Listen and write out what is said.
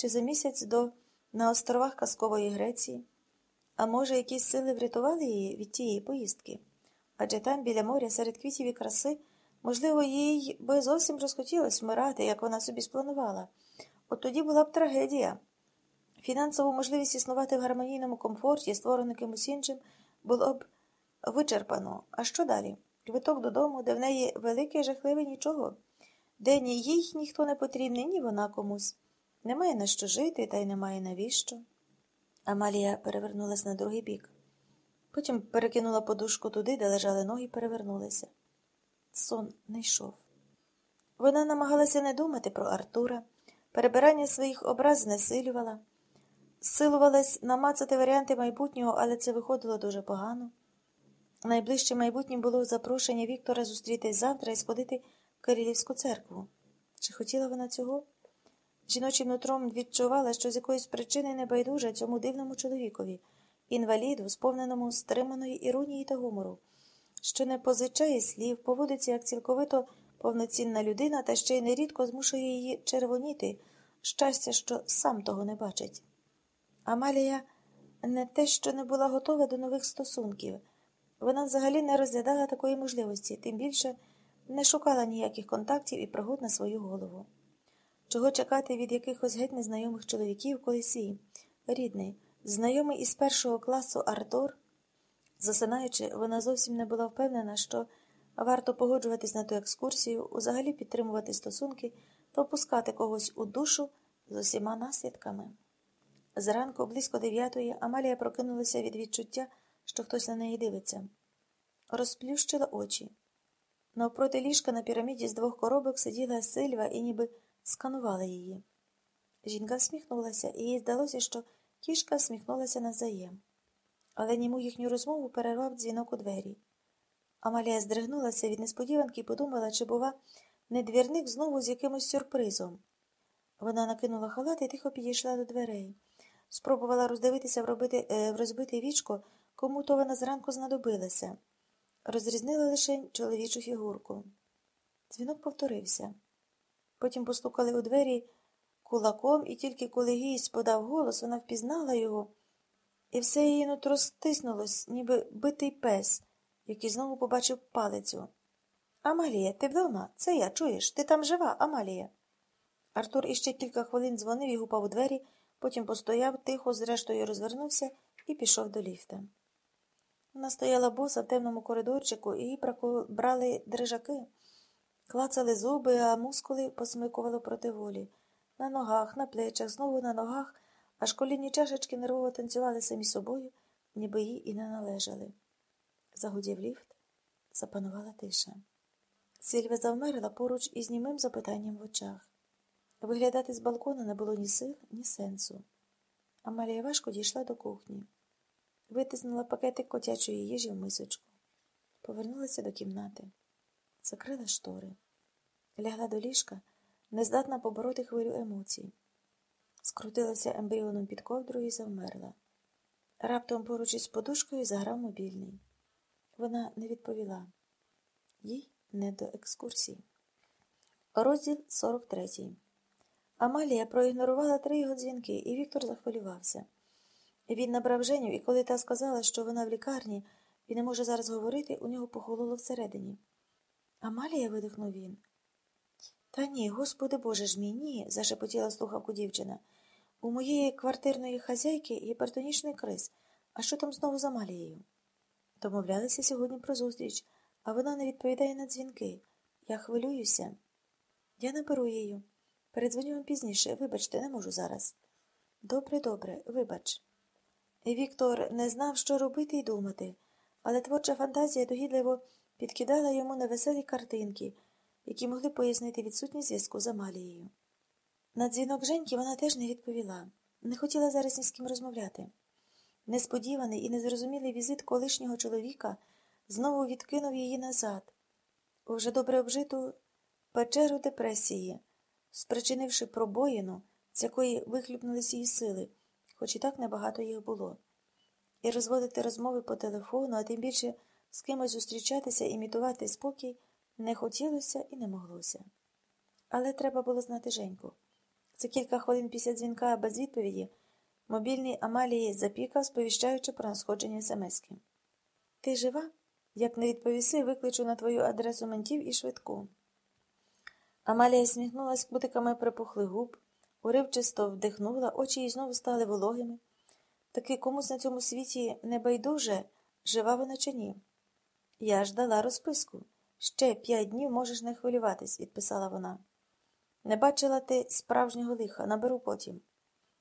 чи за місяць до на островах Казкової Греції. А може, якісь сили врятували її від тієї поїздки? Адже там, біля моря, серед квітів і краси, можливо, їй би зовсім розхотілося вмирати, як вона собі спланувала. От тоді була б трагедія. Фінансову можливість існувати в гармонійному комфорті, створену кимось іншим, було б вичерпано. А що далі? Квиток додому, де в неї велике жахливе нічого, де ні їй ніхто не потрібний, ні вона комусь. Немає на що жити, та й немає навіщо. Амалія перевернулась на другий бік. Потім перекинула подушку туди, де лежали ноги, і перевернулася. Сон не йшов. Вона намагалася не думати про Артура, перебирання своїх образ знесилювала, силувалась намацати варіанти майбутнього, але це виходило дуже погано. Найближче майбутнє було запрошення Віктора зустрітись завтра і сходити в Кирилівську церкву. Чи хотіла вона цього? Жіночим нутром відчувала, що з якоїсь причини не байдужа цьому дивному чоловікові, інваліду, сповненому стриманої іронії та гумору, що не позичає слів, поводиться як цілковито повноцінна людина та ще й нерідко змушує її червоніти, щастя, що сам того не бачить. Амалія не те, що не була готова до нових стосунків. Вона взагалі не розглядала такої можливості, тим більше не шукала ніяких контактів і пригод на свою голову. Чого чекати від якихось геть незнайомих чоловіків, коли свій, рідний, знайомий із першого класу Артур? Засинаючи, вона зовсім не була впевнена, що варто погоджуватись на ту екскурсію, взагалі підтримувати стосунки та опускати когось у душу з усіма наслідками. Зранку, близько дев'ятої, Амалія прокинулася від відчуття, що хтось на неї дивиться. Розплющила очі. Навпроти ліжка на піраміді з двох коробок сиділа Сильва і ніби сканувала її. Жінка всміхнулася, і їй здалося, що кішка всміхнулася навзаєм. Але німу їхню розмову перервав дзвінок у двері. Амалія здригнулася від несподіванки і подумала, чи, бува, не двірник знову з якимось сюрпризом. Вона накинула халат і тихо підійшла до дверей. Спробувала роздивитися в, робити, е, в розбите вічко, кому то вона зранку знадобилася. Розрізнила лише чоловічу фігурку. Дзвінок повторився. Потім постукали у двері кулаком, і тільки коли гість подав голос, вона впізнала його, і все її нутро стиснулось, ніби битий пес, який знову побачив палицю. Амалія, ти вдома? Це я, чуєш? Ти там жива, Амалія. Артур іще кілька хвилин дзвонив і гупав у двері, потім постояв, тихо, зрештою розвернувся і пішов до ліфта. Вона стояла боса в темному коридорчику, і їй брали дрижаки. Клацали зуби, а мускули посмикували проти волі. На ногах, на плечах, знову на ногах, аж колінні чашечки нервово танцювали самі собою, ніби їй і не належали. Загудів ліфт, запанувала тиша. Сильвia завмерла поруч із німим запитанням в очах. Виглядати з балкона не було ні сил, ні сенсу. Амалія важко дійшла до кухні, витиснула пакетик котячої їжі в мисочку, повернулася до кімнати закрила штори, лягла до ліжка, нездатна побороти хвилю емоцій, скрутилася ембріоном під ковдрою і завмерла. Раптом поруч із подушкою заграв мобільний. Вона не відповіла. Їй не до екскурсії. Розділ 43. Амалія проігнорувала три його дзвінки, і Віктор захвилювався. Він набрав Женю, і коли та сказала, що вона в лікарні і не може зараз говорити, у нього похололо всередині. Амалія, видихнув він. Та ні, господи боже ж мій, ні, зашепотіла слухавку дівчина. У моєї квартирної хазяйки гіпертонічний криз. А що там знову з Амалією? Домовлялися сьогодні про зустріч, а вона не відповідає на дзвінки. Я хвилююся. Я наберу її. Передзвоню вам пізніше. Вибачте, не можу зараз. Добре, добре, вибач. Віктор не знав, що робити і думати, але творча фантазія догідливо підкидала йому невеселі картинки, які могли пояснити відсутність зв'язку з Амалією. На дзвінок Женьки вона теж не відповіла, не хотіла зараз ні з ким розмовляти. Несподіваний і незрозумілий візит колишнього чоловіка знову відкинув її назад, у вже добре обжиту печеру депресії, спричинивши пробоїну, з якої вихлюпнулись її сили, хоч і так небагато їх було. І розводити розмови по телефону, а тим більше з кимось зустрічатися, імітувати спокій не хотілося і не моглося. Але треба було знати Женьку. За кілька хвилин після дзвінка без відповіді мобільний Амалії запікав, сповіщаючи про надходження смски. Ти жива? Як не відповіси, викличу на твою адресу ментів і швидку. Амалія сміхнулась кутиками припухлих губ, уривчисто вдихнула, очі їй знову стали вологими. Таки комусь на цьому світі не байдуже, жива вона чи ні. Я ж дала розписку. Ще п'ять днів можеш не хвилюватись, відписала вона. Не бачила ти справжнього лиха, наберу потім.